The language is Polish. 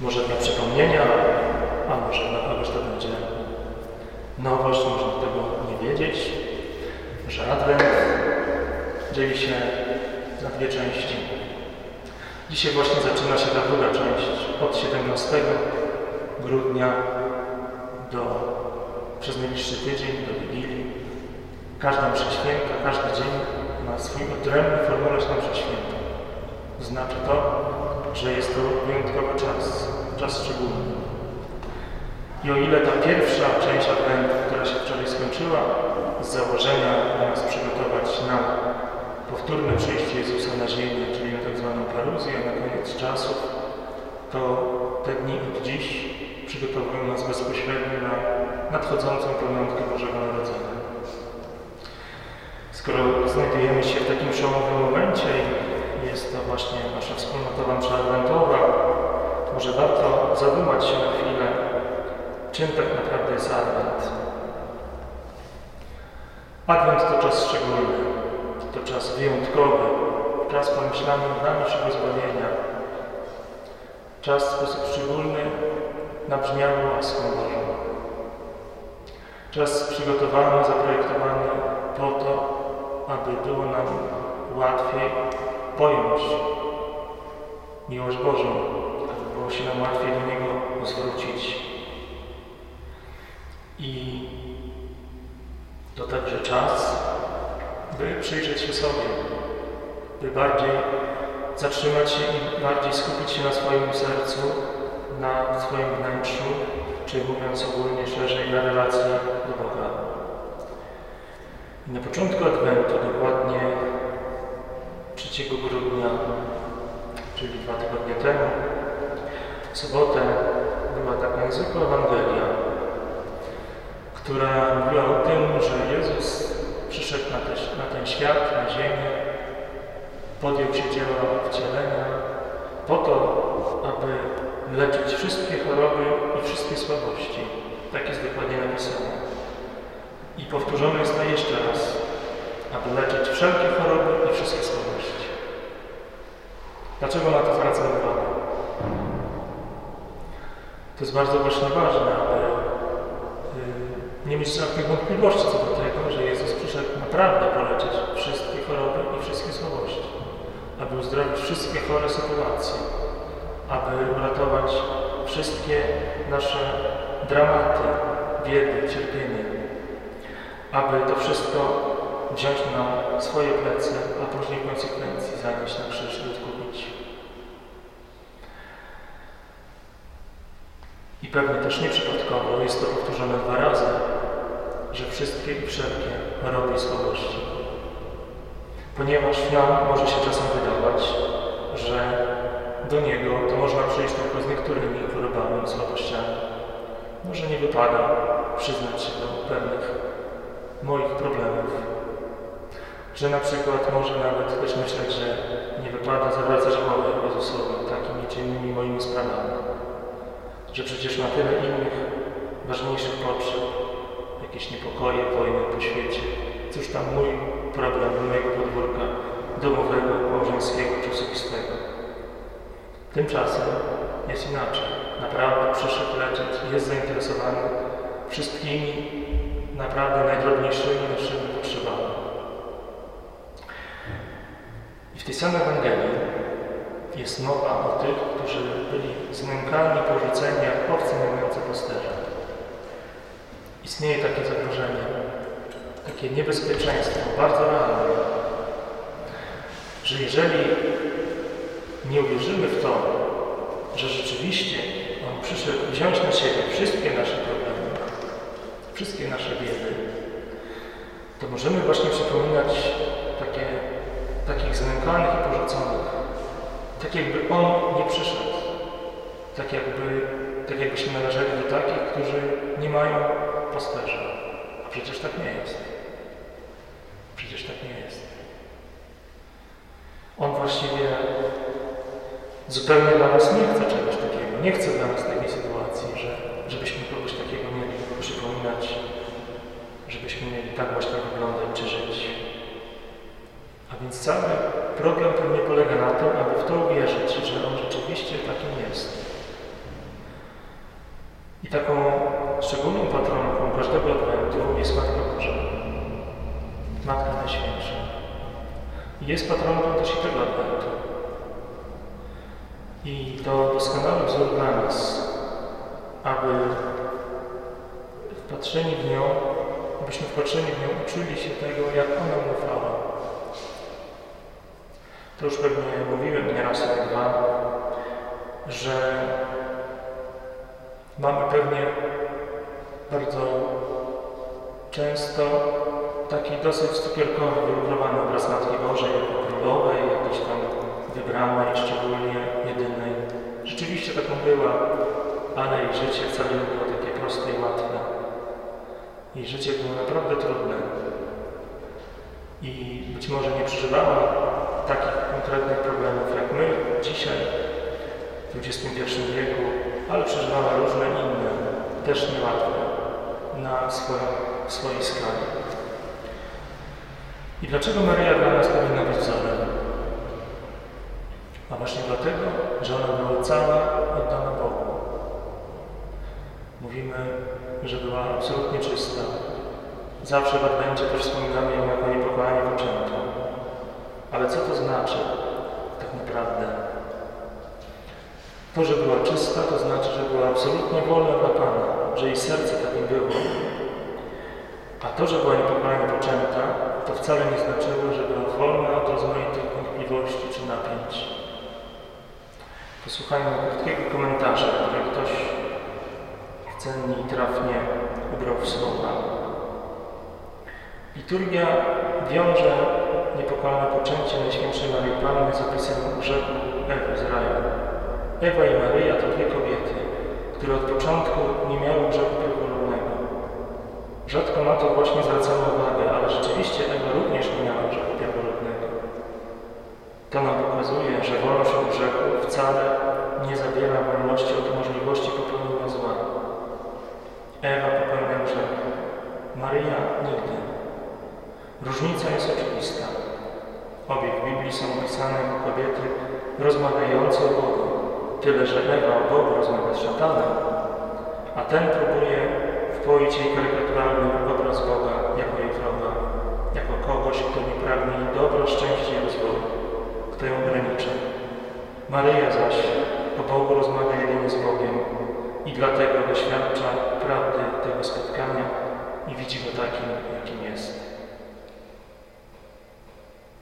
Może dla przypomnienia, a może dla kogoś to będzie nowość, można tego nie wiedzieć, że Adwent dzieli się na dwie części. Dzisiaj właśnie zaczyna się ta druga część, od 17 grudnia do, przez najbliższy tydzień do Wigilii. Każda msza święta, każdy dzień ma swój odrębny formularz na mszę świętą. Znaczy to, że jest to wyjątkowy czas, czas szczególny. I o ile ta pierwsza część Adwentu, która się wczoraj skończyła, z założenia nas przygotować na powtórne przyjście Jezusa na ziemię, czyli na tak zwaną paruzję, na koniec czasów, to te dni od dziś przygotowują nas bezpośrednio na nadchodzącą pamiątkę Bożego Narodzenia. Skoro znajdujemy się w takim przełomowym momencie jest to właśnie nasza wspólnotowa msza adwentowa, może warto zadumać się na chwilę, czym tak naprawdę jest Adwent. Adwent to czas szczególny, to czas wyjątkowy, czas pomyślany nad naszego zbawienia, czas w sposób szczególny nabrzmiały łaską Bożą. Czas przygotowany, zaprojektowany po to, aby było nam łatwiej pojąć miłość Bożą, aby było się nam łatwiej do Niego zwrócić. I to także czas, by przyjrzeć się sobie, by bardziej zatrzymać się i bardziej skupić się na swoim sercu, na swoim wnętrzu, czy mówiąc ogólnie szerzej, na relacji do Boga. I na początku Adwentu, dokładnie 3 grudnia, czyli dwa tygodnie temu, w sobotę była taka niezwykła Ewangelia, która mówiła o tym, że Jezus przyszedł na, te, na ten świat, na ziemię, podjął się dzieła wcielenia po to, aby leczyć wszystkie choroby i wszystkie słabości. Tak jest dokładnie napisane. I powtórzone jest to jeszcze raz, aby leczyć wszelkie choroby i wszystkie słabości. Dlaczego na to zwracam uwagę? To jest bardzo właśnie ważne, aby y, nie mieć żadnych wątpliwości co do tego, że Jezus przyszedł naprawdę poleczyć wszystkie choroby i wszystkie słabości, aby uzdrowić wszystkie chore sytuacje, aby uratować wszystkie nasze dramaty, biedy, cierpienie, aby to wszystko wziąć na swoje plecy, a później w konsekwencji zanieść na krzyż i odkupić. I pewnie też nieprzypadkowo jest to powtórzone dwa razy, że wszystkie i wszelkie choroby słabości. Ponieważ nam może się czasem wydawać, że do Niego to można przyjść tylko z niektórymi chorobami i słabościami. Może nie wypada przyznać się do pewnych moich problemów. Że na przykład może nawet też myśleć, że nie wypada zawracać głowy Jezusowi takimi czy innymi moimi sprawami. Że przecież ma tyle innych ważniejszych potrzeb, jakieś niepokoje, wojny po świecie. Cóż tam mój problem mojego podwórka domowego, małżeńskiego czy osobistego. Tymczasem jest inaczej. Naprawdę przyszedł leczyć, jest zainteresowany wszystkimi naprawdę najdrobniejszymi naszymi potrzebami. I w tej samej Ewangelii jest mowa o tych, którzy byli znękani, porzuceni jak owce mające pasterza. Istnieje takie zagrożenie, takie niebezpieczeństwo, bardzo realne, że jeżeli nie uwierzymy w to, że rzeczywiście On przyszedł wziąć na siebie wszystkie nasze problemy, wszystkie nasze biedy, to możemy właśnie przypominać takie, takich znękanych i porzuconych, tak jakby On nie przyszedł, tak, jakby, tak jakbyśmy należeli do takich, którzy nie mają pasterza. A przecież tak nie jest. Przecież tak nie jest. On właściwie zupełnie dla nas nie chce czegoś takiego. Nie chce dla nas takiej sytuacji, że, żebyśmy kogoś takiego mieli przypominać, żebyśmy mieli tak właśnie wyglądać czy żyć. Więc cały problem pewnie polega na tym, aby w to uwierzyć, że On rzeczywiście takim jest. taką szczególną patronką każdego Adwentu jest Matka Boża. Matka Najświętsza. Jest patronką też i tego Adwentu. I to doskonały wzór dla nas, aby wpatrzeni w nią, abyśmy wpatrzeni w nią uczyli się tego, jak ona ufała. To już pewnie mówiłem nieraz jak dwa, że mamy pewnie bardzo często taki dosyć cukierkowy, wylukrowany obraz Matki Bożej królowej, jakiejś tam wybranej, szczególnie jedynej. Rzeczywiście taką była, ale jej życie wcale nie było takie proste i łatwe. Jej życie było naprawdę trudne. I być może nie przeżywała takich konkretnych problemów jak my dzisiaj, w XXI wieku, ale przeżywała różne inne, też niełatwe, na swoją, swojej skali. I dlaczego Maria dla nas powinna być wzorem? A właśnie dlatego, że ona była cała oddana Bogu. Mówimy, że była absolutnie czysta. Zawsze w Adwencie też wspominamy ją jako niepokłanie poczętą. Ale co to znaczy tak naprawdę? To, że była czysta, to znaczy, że była absolutnie wolna dla Pana, że jej serce takim było. A to, że była niepokłanie poczęta, to wcale nie znaczyło, że była wolna od rozmaitych wątpliwości czy napięć. Posłuchajmy krótkiego komentarza, który ktoś cennie i trafnie ubrał w słowa. Liturgia wiąże niepokalane poczęcie Najświętszej Maryi Panny z opisem grzechu. Ewa i Maryja to dwie kobiety, które od początku nie miały grzechu pierworodnego. Rzadko na to właśnie zwracamy uwagę, ale rzeczywiście Ewa również nie miała grzechu pierworodnego. To nam pokazuje, że wolność od grzechu wcale nie zabiera wolności od możliwości popełnienia zła. Ewa popełnia grzech, Maryja nigdy. Różnica jest oczywista. Obie w Biblii są opisane jako kobiety rozmawiające o Bogu. Tyle, że Ewa o Bogu rozmawia z szatanem, a ten próbuje wpoić jej karykaturalny obraz Boga jako jej wroga, jako kogoś, kto nie pragnie dobra, szczęścia i rozwoju, kto ją ograniczy. Maryja zaś o Bogu rozmawia jedynie z Bogiem i dlatego doświadcza prawdy tego spotkania i widzi go takim, jakim jest.